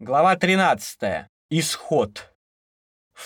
Глава 13. Исход.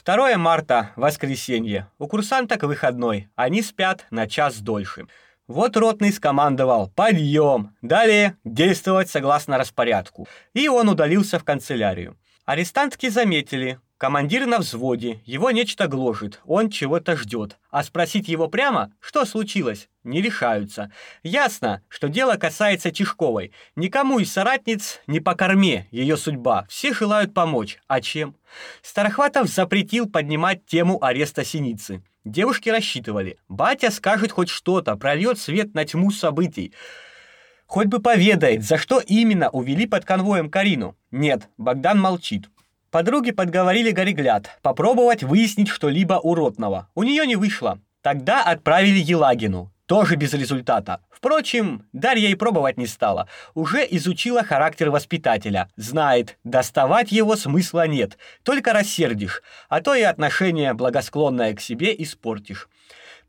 2 марта, воскресенье. У курсанток выходной. Они спят на час дольше. Вот ротный скомандовал «Подъем!» Далее действовать согласно распорядку. И он удалился в канцелярию. Арестантки заметили, Командир на взводе, его нечто гложет, он чего-то ждет. А спросить его прямо, что случилось, не решаются. Ясно, что дело касается Тишковой. Никому из соратниц не по корме ее судьба. Все желают помочь. А чем? Старохватов запретил поднимать тему ареста Синицы. Девушки рассчитывали. Батя скажет хоть что-то, прольет свет на тьму событий. Хоть бы поведает, за что именно увели под конвоем Карину. Нет, Богдан молчит. Подруги подговорили Горегляд попробовать выяснить что-либо уродного. У нее не вышло. Тогда отправили Елагину. Тоже без результата. Впрочем, Дарья и пробовать не стала. Уже изучила характер воспитателя. Знает, доставать его смысла нет. Только рассердишь, а то и отношение благосклонное к себе испортишь.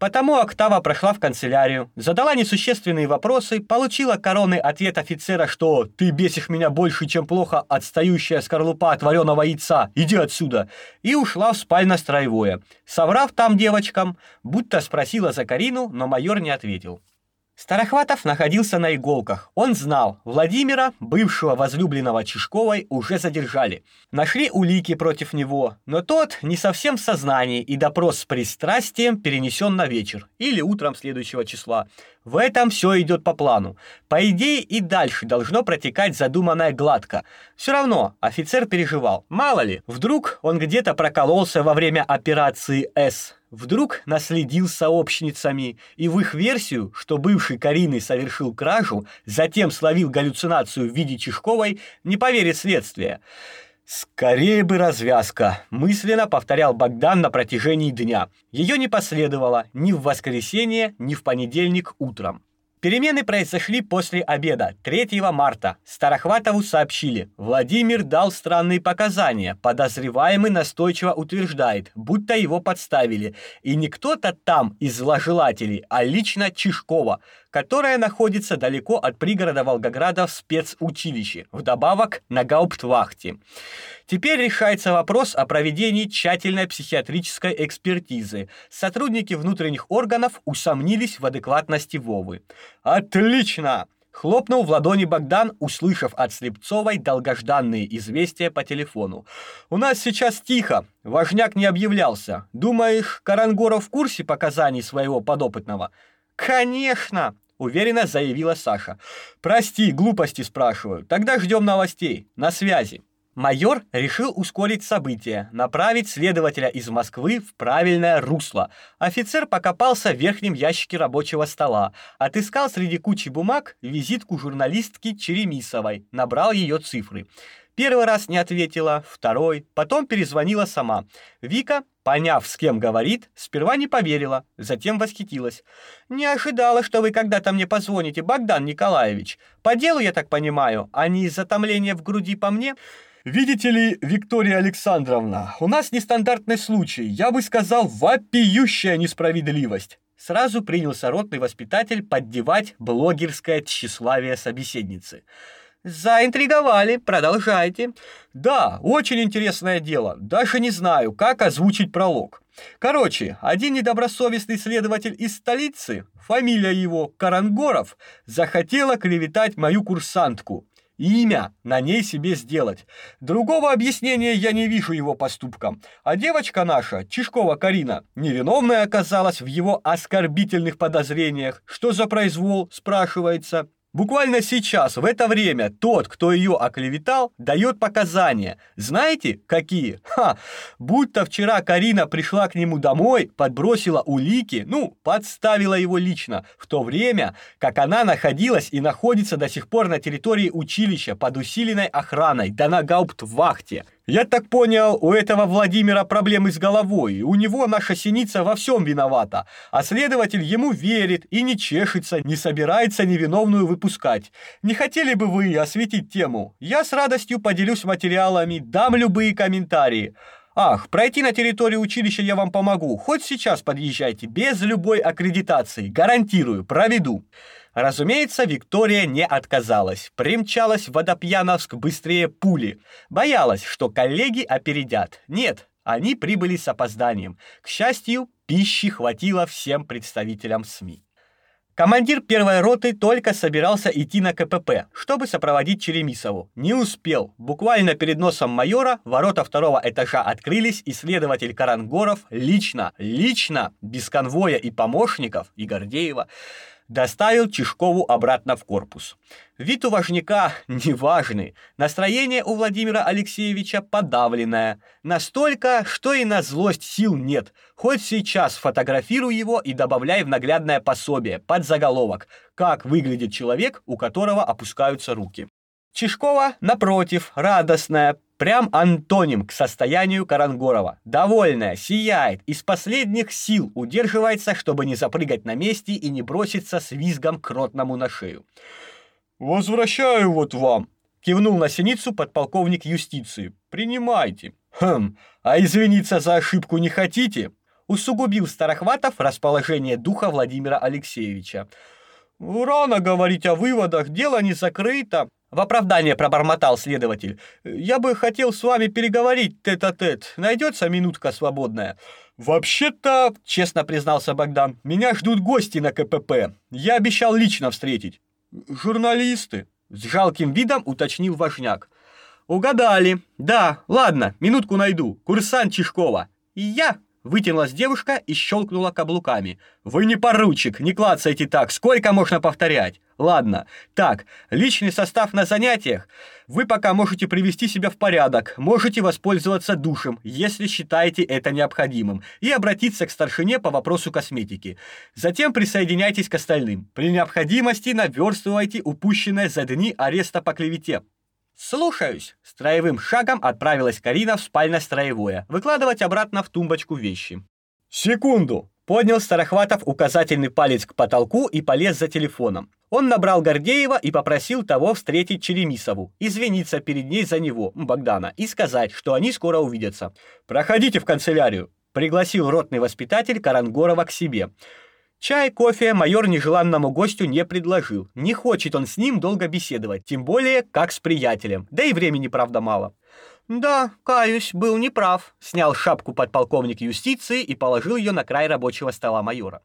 Потому Октава прошла в канцелярию, задала несущественные вопросы, получила коронный ответ офицера, что «ты бесишь меня больше, чем плохо отстающая скорлупа от вареного яйца, иди отсюда», и ушла в спально-строевое, соврав там девочкам, будто спросила за Карину, но майор не ответил. Старохватов находился на иголках. Он знал, Владимира, бывшего возлюбленного Чешковой, уже задержали. Нашли улики против него, но тот не совсем в сознании, и допрос с пристрастием перенесен на вечер или утром следующего числа. В этом все идет по плану. По идее и дальше должно протекать задуманное гладко. Все равно офицер переживал. Мало ли, вдруг он где-то прокололся во время операции «С». Вдруг наследил сообщницами, и в их версию, что бывший Карины совершил кражу, затем словил галлюцинацию в виде Чешковой, не поверит следствие. «Скорее бы развязка», — мысленно повторял Богдан на протяжении дня. Ее не последовало ни в воскресенье, ни в понедельник утром. Перемены произошли после обеда 3 марта. Старохватову сообщили. Владимир дал странные показания. Подозреваемый настойчиво утверждает, будто его подставили. И не кто-то там из зложелателей, а лично Чешкова, которая находится далеко от пригорода Волгограда в спецучилище, вдобавок на гауптвахте. Теперь решается вопрос о проведении тщательной психиатрической экспертизы. Сотрудники внутренних органов усомнились в адекватности Вовы. Отлично! Хлопнул в ладони Богдан, услышав от Слепцовой долгожданные известия по телефону. «У нас сейчас тихо. Важняк не объявлялся. Думаешь, Карангоров в курсе показаний своего подопытного?» «Конечно!» — уверенно заявила Саша. «Прости, глупости спрашиваю. Тогда ждем новостей. На связи». Майор решил ускорить события, направить следователя из Москвы в правильное русло. Офицер покопался в верхнем ящике рабочего стола, отыскал среди кучи бумаг визитку журналистки Черемисовой, набрал ее цифры. Первый раз не ответила, второй, потом перезвонила сама. Вика, поняв, с кем говорит, сперва не поверила, затем восхитилась. «Не ожидала, что вы когда-то мне позвоните, Богдан Николаевич. По делу, я так понимаю, а не из-за томления в груди по мне?» Видите ли, Виктория Александровна, у нас нестандартный случай, я бы сказал, вопиющая несправедливость. Сразу принялся ротный воспитатель поддевать блогерское тщеславие собеседницы. Заинтриговали, продолжайте. Да, очень интересное дело. Даже не знаю, как озвучить пролог. Короче, один недобросовестный следователь из столицы, фамилия его Карангоров, захотела клеветать мою курсантку имя на ней себе сделать. Другого объяснения я не вижу его поступкам. А девочка наша, Чешкова Карина, невиновная оказалась в его оскорбительных подозрениях. Что за произвол, спрашивается. Буквально сейчас, в это время, тот, кто ее оклеветал, дает показания. Знаете, какие? Ха! Будто вчера Карина пришла к нему домой, подбросила улики, ну, подставила его лично, в то время, как она находилась и находится до сих пор на территории училища под усиленной охраной, да на гауптвахте. Я так понял, у этого Владимира проблемы с головой. У него наша синица во всем виновата. А следователь ему верит и не чешется, не собирается невиновную выпускать. Не хотели бы вы осветить тему? Я с радостью поделюсь материалами, дам любые комментарии. Ах, пройти на территорию училища я вам помогу. Хоть сейчас подъезжайте, без любой аккредитации. Гарантирую, проведу. Разумеется, Виктория не отказалась. Примчалась в Водопьяновск быстрее пули. Боялась, что коллеги опередят. Нет, они прибыли с опозданием. К счастью, пищи хватило всем представителям СМИ. Командир первой роты только собирался идти на КПП, чтобы сопроводить Черемисову. Не успел. Буквально перед носом майора ворота второго этажа открылись, и следователь Карангоров лично, лично, без конвоя и помощников, и Гордеева, доставил Чешкову обратно в корпус. Вид у важняка неважный, настроение у Владимира Алексеевича подавленное, настолько, что и на злость сил нет. Хоть сейчас фотографируй его и добавляй в наглядное пособие под заголовок «Как выглядит человек, у которого опускаются руки». Чешкова, напротив, радостная, Прям антоним к состоянию Карангорова. Довольная, сияет, из последних сил удерживается, чтобы не запрыгать на месте и не броситься с визгом к ротному на шею. «Возвращаю вот вам», — кивнул на синицу подполковник юстиции. «Принимайте». «Хм, а извиниться за ошибку не хотите?» Усугубил Старохватов расположение духа Владимира Алексеевича. «Рано говорить о выводах, дело не закрыто», в оправдание пробормотал следователь. «Я бы хотел с вами переговорить тет-а-тет. -тет. Найдется минутка свободная?» «Вообще-то, — честно признался Богдан, — меня ждут гости на КПП. Я обещал лично встретить». «Журналисты?» — с жалким видом уточнил Важняк. «Угадали. Да, ладно, минутку найду. Курсант Чешкова. И я Вытянулась девушка и щелкнула каблуками. «Вы не поручик, не клацайте так, сколько можно повторять?» «Ладно, так, личный состав на занятиях. Вы пока можете привести себя в порядок, можете воспользоваться душем, если считаете это необходимым, и обратиться к старшине по вопросу косметики. Затем присоединяйтесь к остальным. При необходимости наверстывайте упущенное за дни ареста по клевете. «Слушаюсь!» Строевым шагом отправилась Карина в спально-строевое, выкладывать обратно в тумбочку вещи. «Секунду!» Поднял Старохватов указательный палец к потолку и полез за телефоном. Он набрал Гордеева и попросил того встретить Черемисову, извиниться перед ней за него, Богдана, и сказать, что они скоро увидятся. «Проходите в канцелярию», — пригласил ротный воспитатель Карангорова к себе. Чай, кофе майор нежеланному гостю не предложил. Не хочет он с ним долго беседовать, тем более как с приятелем. Да и времени, правда, мало. Да, каюсь, был неправ. Снял шапку подполковник юстиции и положил ее на край рабочего стола майора.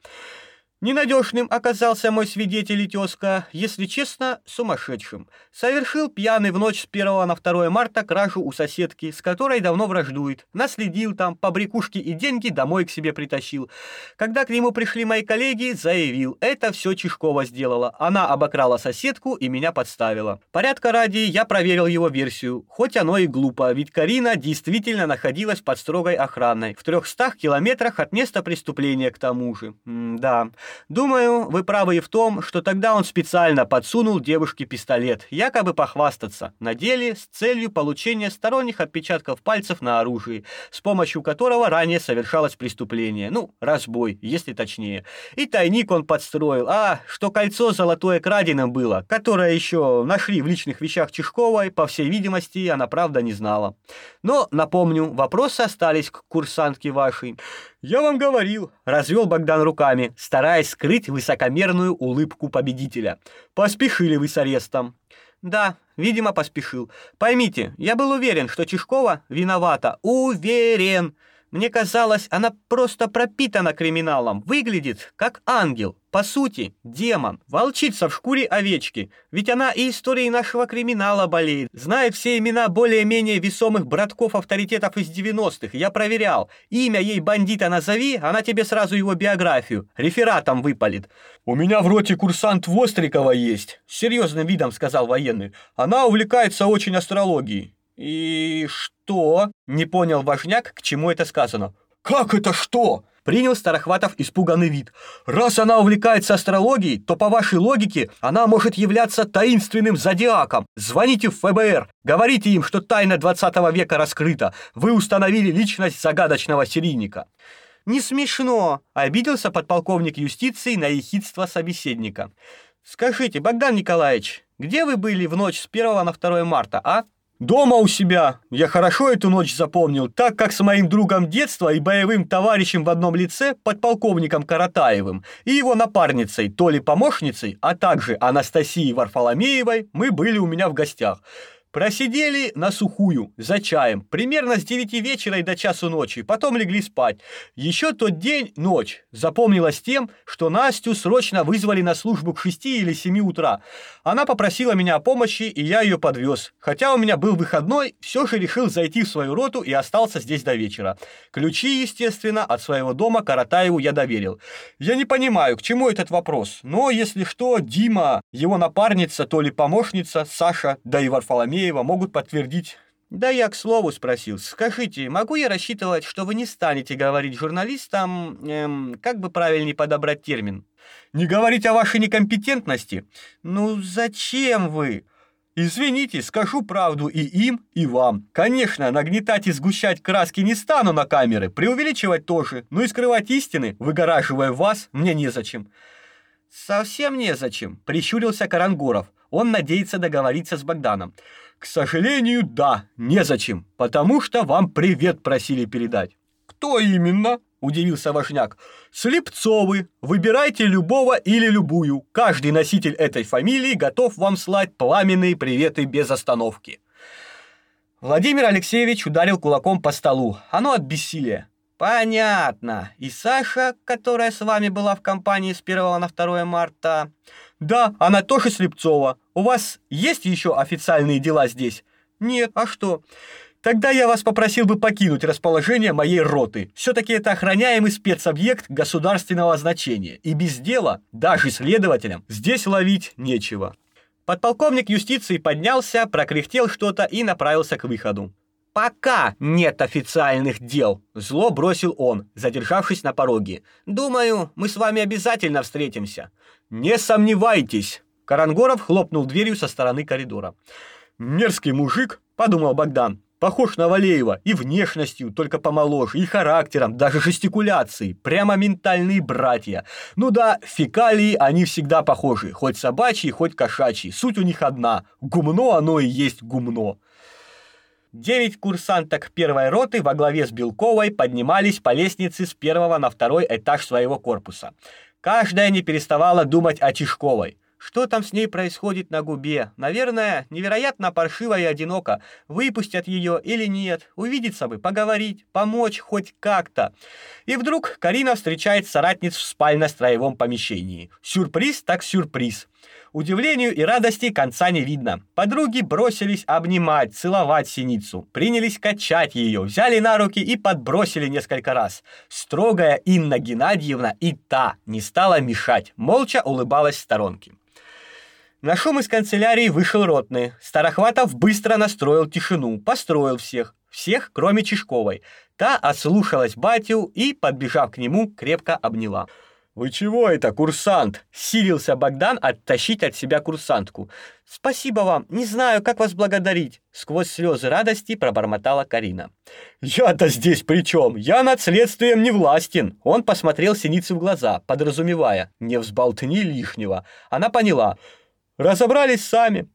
Ненадежным оказался мой свидетель и тезка, если честно, сумасшедшим. Совершил пьяный в ночь с 1 на 2 марта кражу у соседки, с которой давно враждует. Наследил там, по брякушке и деньги домой к себе притащил. Когда к нему пришли мои коллеги, заявил, это все Чешкова сделала. Она обокрала соседку и меня подставила. Порядка ради я проверил его версию, хоть оно и глупо, ведь Карина действительно находилась под строгой охраной, в 300 километрах от места преступления к тому же. М да. Думаю, вы правы и в том, что тогда он специально подсунул девушке пистолет, якобы похвастаться, на деле с целью получения сторонних отпечатков пальцев на оружии, с помощью которого ранее совершалось преступление, ну, разбой, если точнее. И тайник он подстроил, а, что кольцо золотое краденым было, которое еще нашли в личных вещах Чешковой, по всей видимости, она правда не знала. Но, напомню, вопросы остались к курсантке вашей. «Я вам говорил», — развел Богдан руками, стараясь скрыть высокомерную улыбку победителя. «Поспешили вы с арестом». «Да, видимо, поспешил. Поймите, я был уверен, что Чешкова виновата. Уверен!» Мне казалось, она просто пропитана криминалом, выглядит как ангел, по сути, демон, волчица в шкуре овечки. Ведь она и историей нашего криминала болеет, знает все имена более-менее весомых братков-авторитетов из 90-х. Я проверял. Имя ей бандита назови, она тебе сразу его биографию рефератом выпалит. У меня в роте курсант Вострикова есть, серьезным видом сказал военный. Она увлекается очень астрологией. «И что?» — не понял важняк, к чему это сказано. «Как это что?» — принял Старохватов испуганный вид. «Раз она увлекается астрологией, то, по вашей логике, она может являться таинственным зодиаком. Звоните в ФБР, говорите им, что тайна 20 века раскрыта. Вы установили личность загадочного серийника». «Не смешно!» — обиделся подполковник юстиции на ехидство собеседника. «Скажите, Богдан Николаевич, где вы были в ночь с 1 на 2 марта, а?» Дома у себя. Я хорошо эту ночь запомнил, так как с моим другом детства и боевым товарищем в одном лице, подполковником Каратаевым, и его напарницей, то ли помощницей, а также Анастасией Варфоломеевой, мы были у меня в гостях. Просидели на сухую, за чаем, примерно с 9 вечера и до часу ночи, потом легли спать. Еще тот день, ночь, запомнилась тем, что Настю срочно вызвали на службу к 6 или 7 утра. Она попросила меня о помощи, и я ее подвез. Хотя у меня был выходной, все же решил зайти в свою роту и остался здесь до вечера. Ключи, естественно, от своего дома Каратаеву я доверил. Я не понимаю, к чему этот вопрос, но если что, Дима, его напарница, то ли помощница, Саша, да и Варфоломей Корнеева могут подтвердить. Да я к слову спросил. Скажите, могу я рассчитывать, что вы не станете говорить журналистам, эм, как бы правильнее подобрать термин? Не говорить о вашей некомпетентности? Ну зачем вы? Извините, скажу правду и им, и вам. Конечно, нагнетать и сгущать краски не стану на камеры, преувеличивать тоже, но и скрывать истины, выгораживая вас, мне незачем. Совсем незачем, прищурился Карангуров. Он надеется договориться с Богданом. К сожалению, да, незачем, потому что вам привет просили передать. Кто именно? Удивился Важняк. Слепцовы. Выбирайте любого или любую. Каждый носитель этой фамилии готов вам слать пламенные приветы без остановки. Владимир Алексеевич ударил кулаком по столу. Оно от бессилия. Понятно. И Саша, которая с вами была в компании с 1 на 2 марта, да, она тоже Слепцова. У вас есть еще официальные дела здесь? Нет, а что? Тогда я вас попросил бы покинуть расположение моей роты. Все-таки это охраняемый спецобъект государственного значения. И без дела, даже следователям, здесь ловить нечего. Подполковник юстиции поднялся, прокряхтел что-то и направился к выходу. «Пока нет официальных дел», — зло бросил он, задержавшись на пороге. «Думаю, мы с вами обязательно встретимся». «Не сомневайтесь!» Карангоров хлопнул дверью со стороны коридора. «Мерзкий мужик», — подумал Богдан, Похож на Валеева и внешностью, только помоложе, и характером, даже жестикуляцией. Прямо ментальные братья. Ну да, фекалии они всегда похожи. Хоть собачьи, хоть кошачьи. Суть у них одна. Гумно оно и есть гумно. Девять курсанток первой роты во главе с Белковой поднимались по лестнице с первого на второй этаж своего корпуса. Каждая не переставала думать о Чешковой. Что там с ней происходит на губе? Наверное, невероятно паршиво и одиноко. Выпустят ее или нет? Увидеться бы, поговорить, помочь хоть как-то. И вдруг Карина встречает соратниц в спально-строевом помещении. Сюрприз так сюрприз. Удивлению и радости конца не видно. Подруги бросились обнимать, целовать синицу, принялись качать ее, взяли на руки и подбросили несколько раз. Строгая Инна Геннадьевна и та не стала мешать, молча улыбалась в сторонке. На шум из канцелярии вышел ротный. Старохватов быстро настроил тишину, построил всех, всех, кроме Чешковой. Та ослушалась батю и, подбежав к нему, крепко обняла. «Вы чего это, курсант?» — силился Богдан оттащить от себя курсантку. «Спасибо вам, не знаю, как вас благодарить», — сквозь слезы радости пробормотала Карина. «Я-то здесь при чем? Я над следствием не властен!» Он посмотрел Синице в глаза, подразумевая, не взболтни лишнего. Она поняла. «Разобрались сами.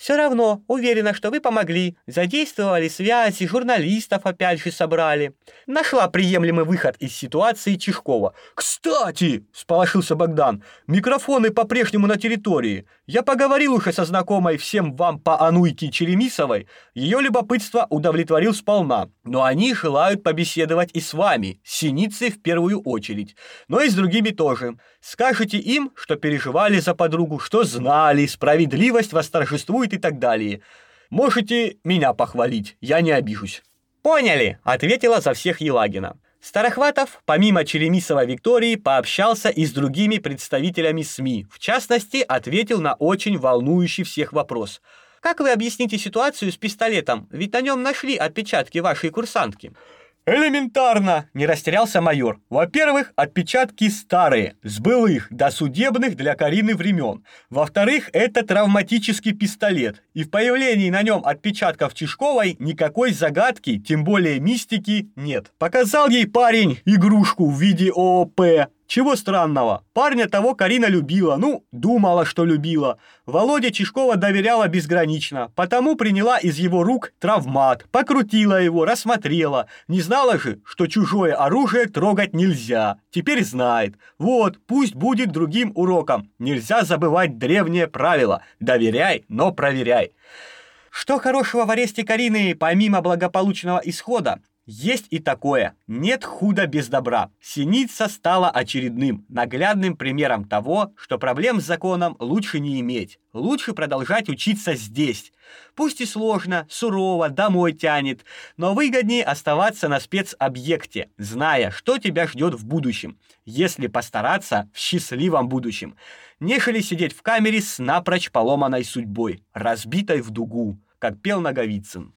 Все равно, уверена, что вы помогли. Задействовали связи, журналистов опять же собрали. Нашла приемлемый выход из ситуации Чешкова. «Кстати!» – сполошился Богдан. «Микрофоны по-прежнему на территории. Я поговорил уже со знакомой всем вам по Ануйке Черемисовой. Ее любопытство удовлетворил сполна. Но они желают побеседовать и с вами, Синицей в первую очередь. Но и с другими тоже. Скажите им, что переживали за подругу, что знали, справедливость восторжествует и так далее. Можете меня похвалить, я не обижусь». «Поняли», — ответила за всех Елагина. Старохватов, помимо Черемисова Виктории, пообщался и с другими представителями СМИ. В частности, ответил на очень волнующий всех вопрос. «Как вы объясните ситуацию с пистолетом? Ведь на нем нашли отпечатки вашей курсантки». «Элементарно!» – не растерялся майор. «Во-первых, отпечатки старые, с былых, досудебных для Карины времен. Во-вторых, это травматический пистолет, и в появлении на нем отпечатков Чешковой никакой загадки, тем более мистики, нет. Показал ей парень игрушку в виде ООП, Чего странного? Парня того Карина любила, ну, думала, что любила. Володя Чешкова доверяла безгранично, потому приняла из его рук травмат, покрутила его, рассмотрела. Не знала же, что чужое оружие трогать нельзя. Теперь знает. Вот, пусть будет другим уроком. Нельзя забывать древнее правило. Доверяй, но проверяй. Что хорошего в аресте Карины, помимо благополучного исхода? Есть и такое. Нет худа без добра. Синица стала очередным, наглядным примером того, что проблем с законом лучше не иметь. Лучше продолжать учиться здесь. Пусть и сложно, сурово, домой тянет, но выгоднее оставаться на спецобъекте, зная, что тебя ждет в будущем, если постараться в счастливом будущем, нежели сидеть в камере с напрочь поломанной судьбой, разбитой в дугу, как пел Наговицын.